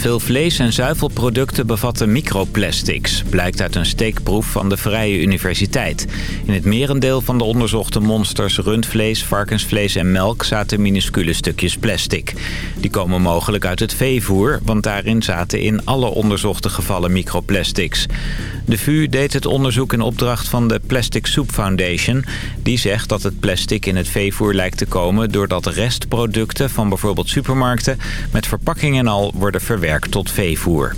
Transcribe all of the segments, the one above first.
Veel vlees- en zuivelproducten bevatten microplastics... blijkt uit een steekproef van de Vrije Universiteit. In het merendeel van de onderzochte monsters rundvlees, varkensvlees en melk... zaten minuscule stukjes plastic. Die komen mogelijk uit het veevoer... want daarin zaten in alle onderzochte gevallen microplastics. De VU deed het onderzoek in opdracht van de Plastic Soup Foundation. Die zegt dat het plastic in het veevoer lijkt te komen... doordat restproducten van bijvoorbeeld supermarkten... met verpakkingen en al worden verwerkt tot veevoer.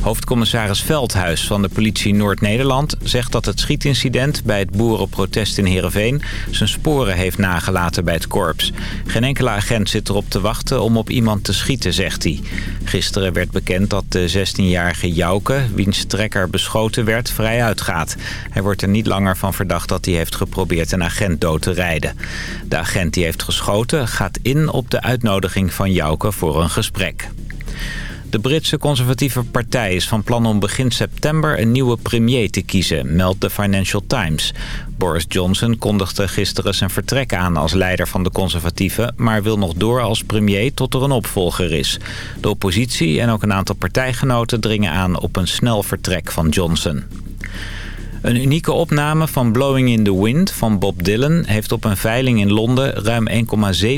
Hoofdcommissaris Veldhuis van de politie Noord-Nederland zegt dat het schietincident bij het boerenprotest in Heerenveen zijn sporen heeft nagelaten bij het korps. Geen enkele agent zit erop te wachten om op iemand te schieten, zegt hij. Gisteren werd bekend dat de 16-jarige Jouke, wiens trekker beschoten werd, vrij uitgaat. Hij wordt er niet langer van verdacht dat hij heeft geprobeerd een agent dood te rijden. De agent die heeft geschoten gaat in op de uitnodiging van Jouke voor een gesprek. De Britse conservatieve partij is van plan om begin september een nieuwe premier te kiezen, meldt de Financial Times. Boris Johnson kondigde gisteren zijn vertrek aan als leider van de conservatieven... maar wil nog door als premier tot er een opvolger is. De oppositie en ook een aantal partijgenoten dringen aan op een snel vertrek van Johnson. Een unieke opname van Blowing in the Wind van Bob Dylan... heeft op een veiling in Londen ruim 1,7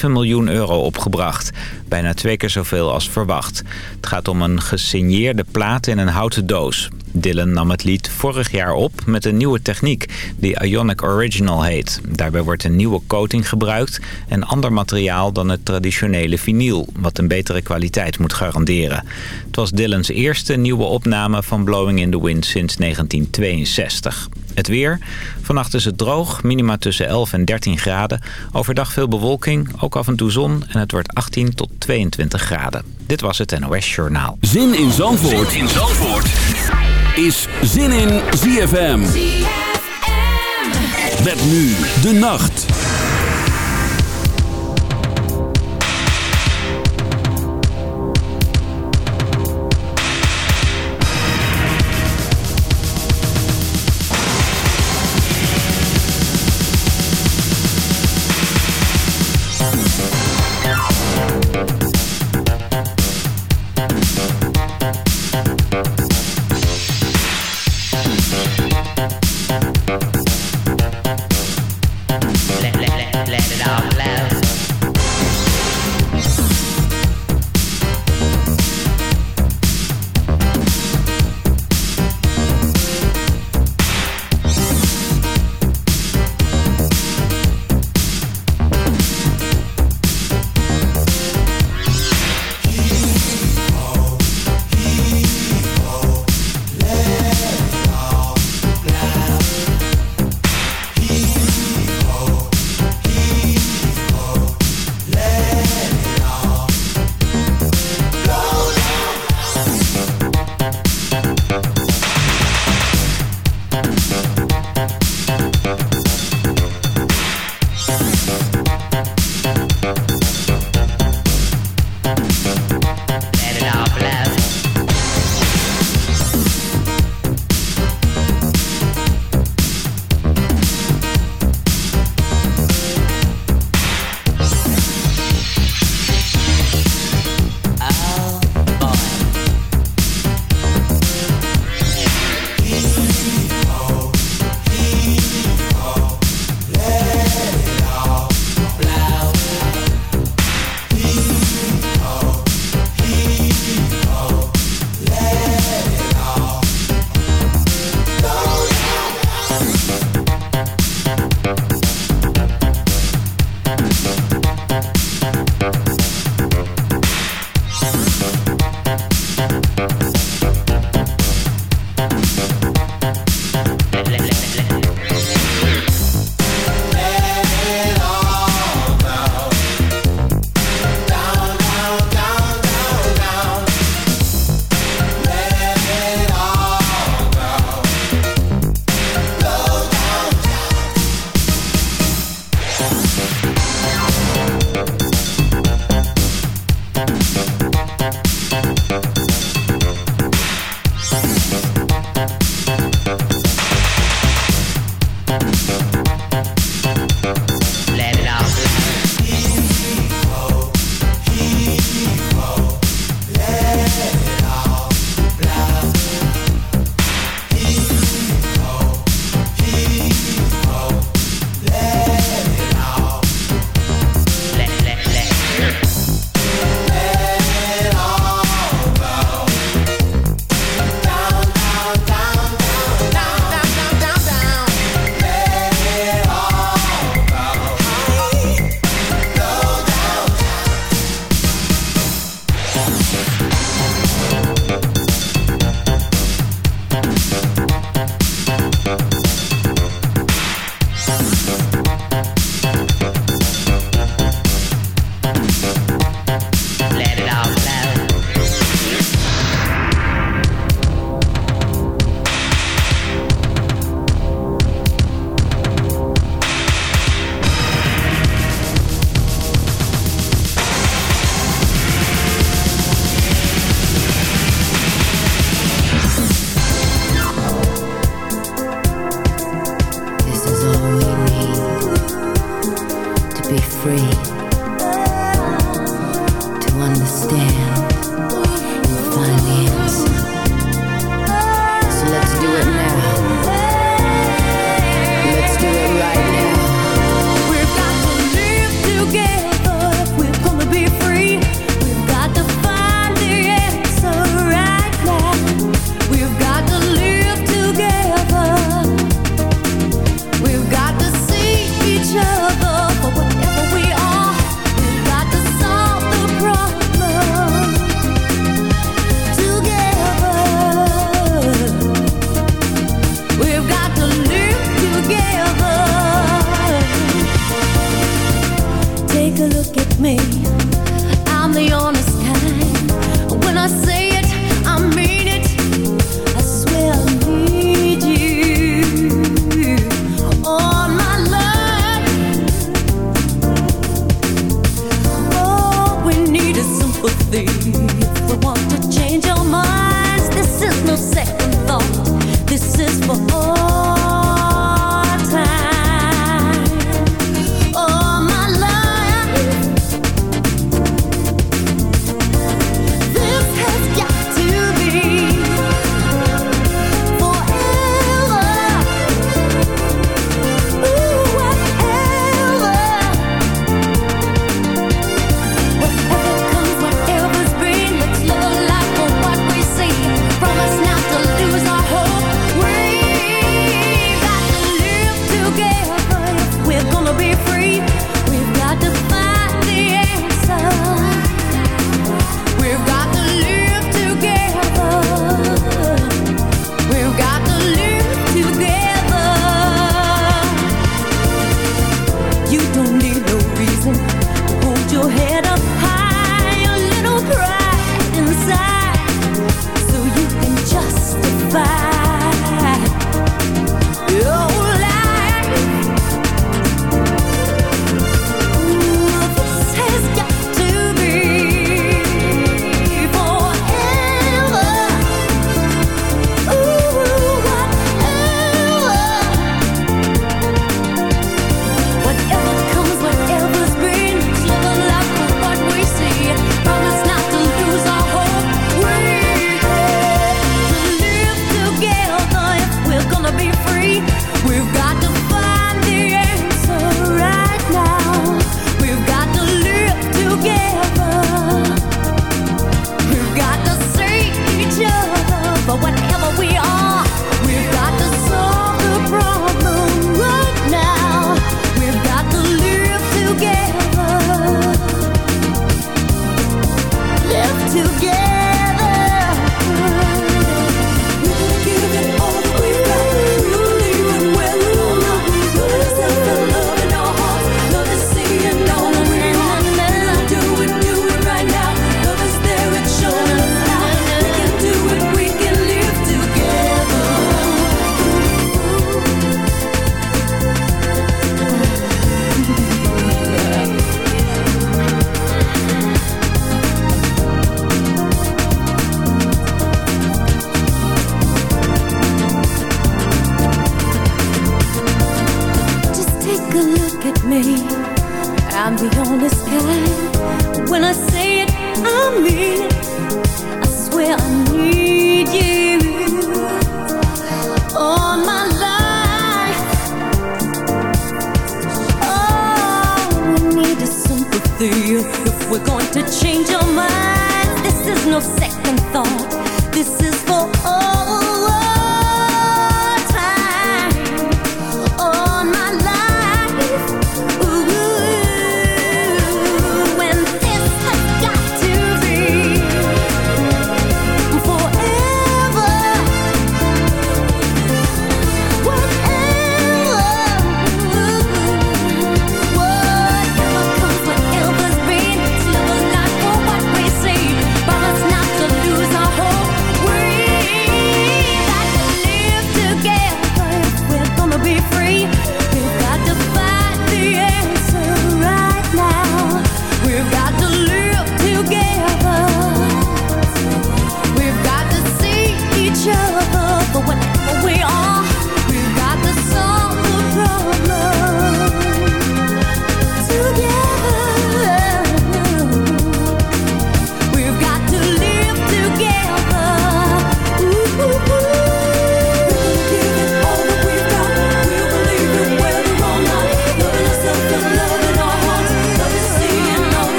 miljoen euro opgebracht. Bijna twee keer zoveel als verwacht. Het gaat om een gesigneerde plaat in een houten doos. Dylan nam het lied vorig jaar op met een nieuwe techniek die Ionic Original heet. Daarbij wordt een nieuwe coating gebruikt en ander materiaal dan het traditionele vinyl... wat een betere kwaliteit moet garanderen. Het was Dylans eerste nieuwe opname van Blowing in the Wind sinds 1962. Het weer. Vannacht is het droog, minima tussen 11 en 13 graden. Overdag veel bewolking, ook af en toe zon en het wordt 18 tot 22 graden. Dit was het NOS Journaal. Zin in Zandvoort, zin in Zandvoort. is Zin in ZFM. ZFM. Met nu de nacht.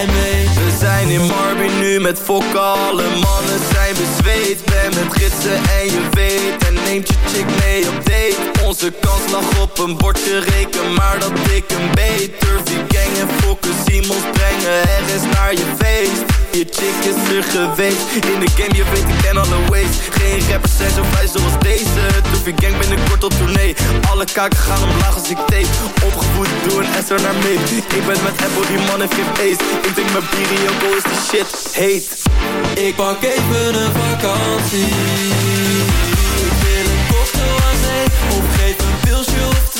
mee. We zijn in Marby nu met fokken, alle mannen zijn bezweet. Ben met gidsen en je weet, neemt je chick mee op date. Onze kans lag op een bordje, reken maar dat ik een beter gang en fokken, Simons brengen ergens naar je feest. Je chick is er geweest, in de game je weet ik ken alle ways. Geen rappers zijn zo vrij zoals deze, Turfie gang binnenkort op tournee. Alle kaken gaan omlaag als ik tape, opgevoed doe een naar mee Ik ben met Apple, die man heeft geen ace Ik drink mijn bier Joko is die shit heet. Ik pak even een vakantie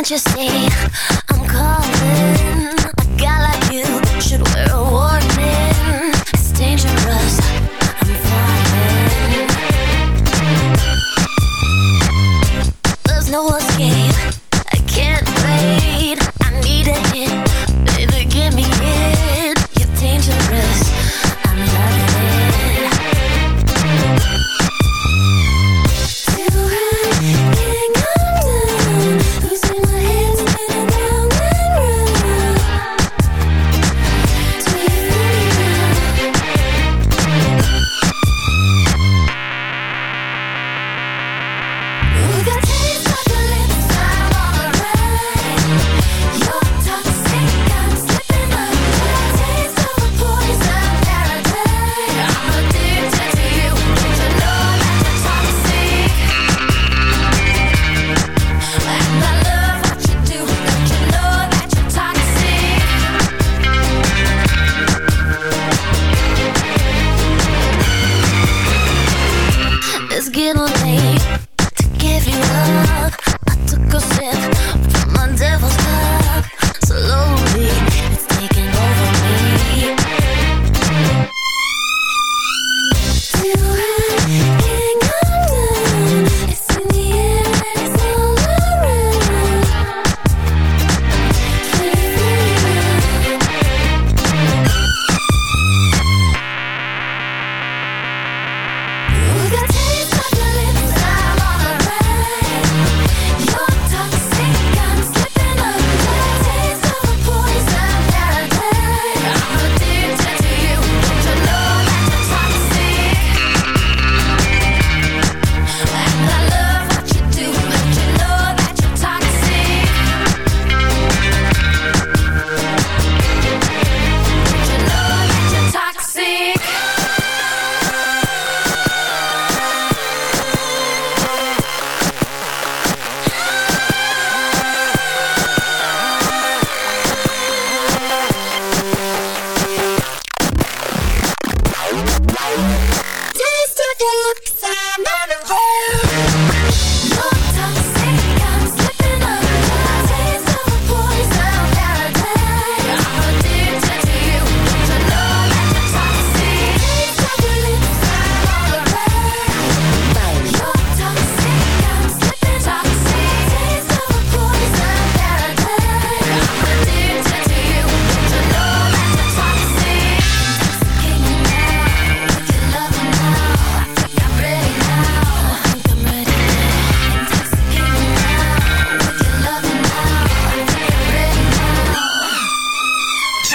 Can't you see?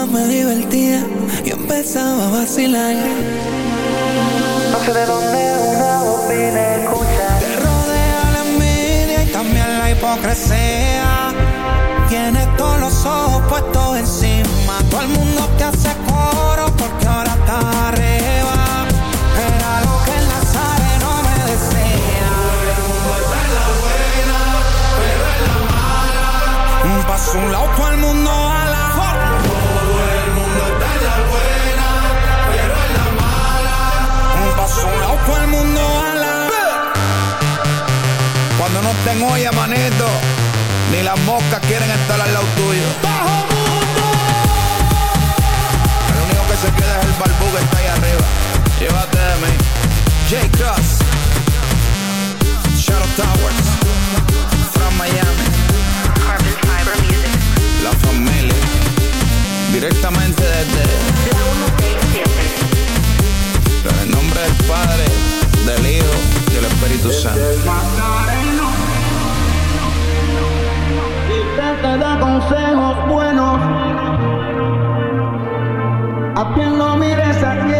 más me divertía, y empezaba a vacilar. No sé de dónde una voz viene escucha. Te rodea la envidia y también la hipocresía. Tienes todos los ojos puestos encima. Todo el mundo te hace coro porque ahora está arriba. Era lo que el Nazareno me decía. Un paso un lado, todo el mundo Estén olla, manito, ni las moscas quieren estar al lado tuyo. El único que se queda es el barbú que está ahí arriba. Llévate de mí. J. Cross. Shadow Towers. From Miami. Carbon Fiber Music. La familia. Directamente desde. En el nombre del Padre, del Hijo y del Espíritu Santo. Te da consejos buenos. A quien lo mires a quien,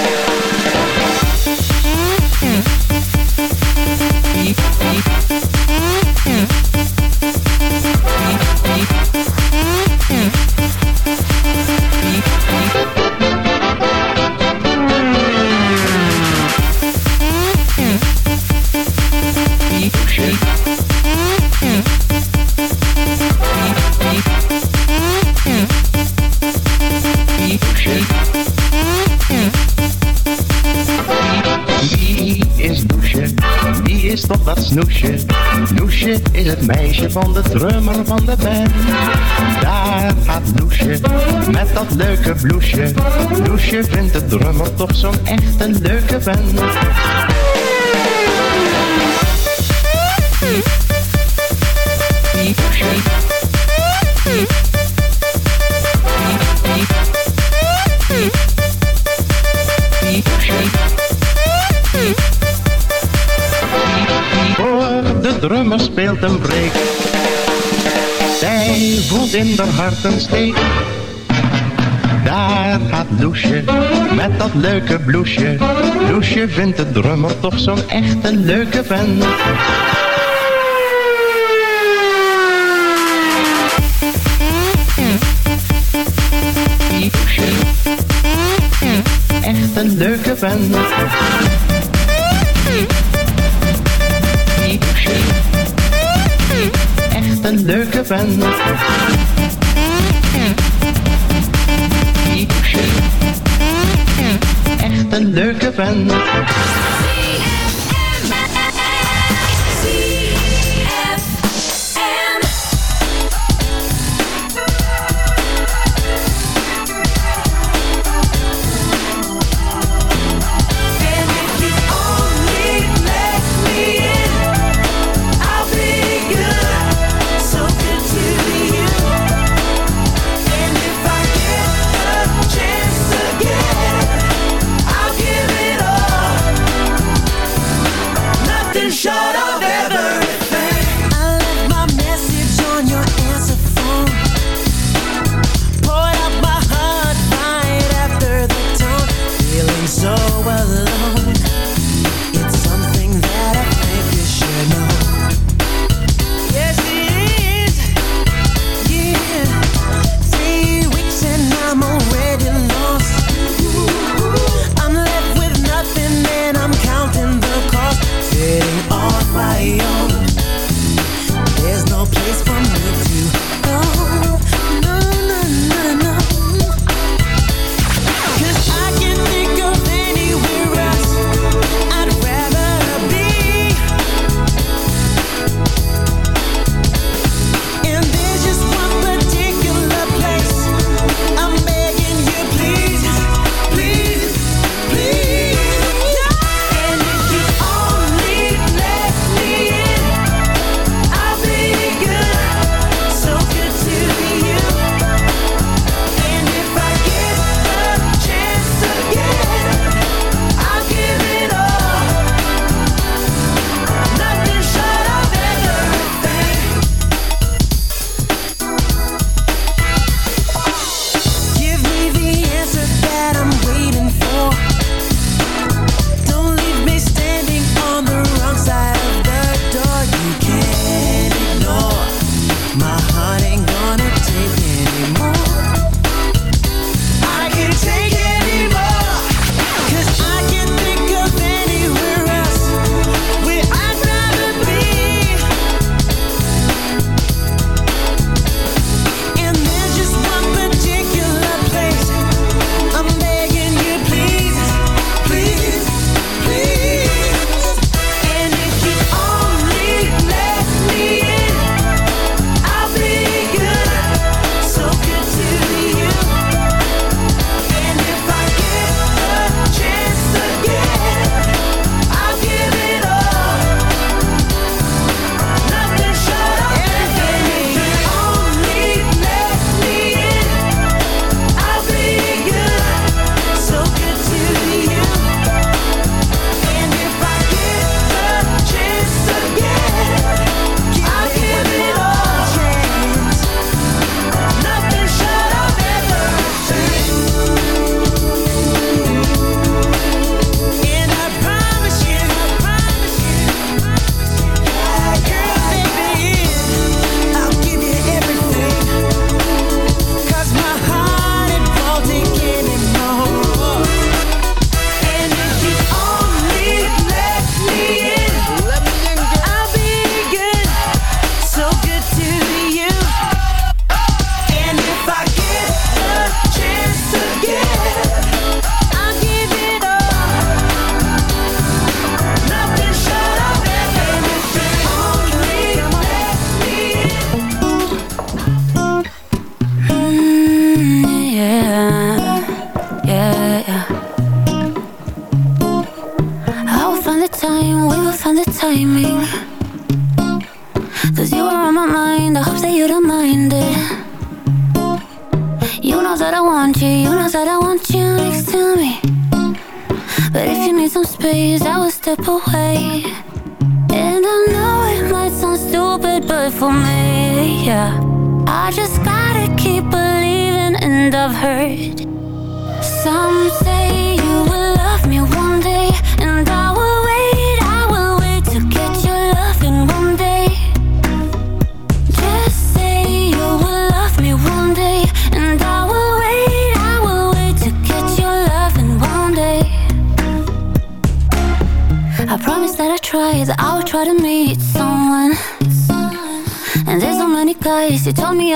Van de drummer van de band. Daar gaat Loesje met dat leuke bloesje. Loesje vindt de drummer toch zo'n echte leuke band. In hart een steek. Daar gaat Loesje met dat leuke bloesje. Loesje vindt de drummer toch zo'n echte leuke vent. Loesje, echt een leuke vent. Loesje, echt een leuke vent. Een leuke vent.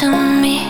to me.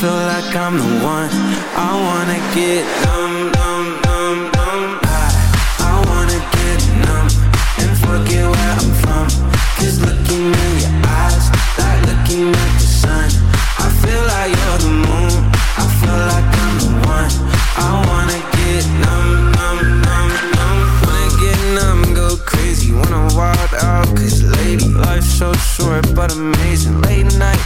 Feel like I'm the one. I wanna get numb, numb, numb, numb. I, I wanna get numb and forget where I'm from. Cause looking in your eyes, like looking at the sun. I feel like you're the moon, I feel like I'm the one. I wanna get numb, numb, numb, numb. Wanna get numb, go crazy. Wanna wild out, cause lady Life's so short but amazing. Late night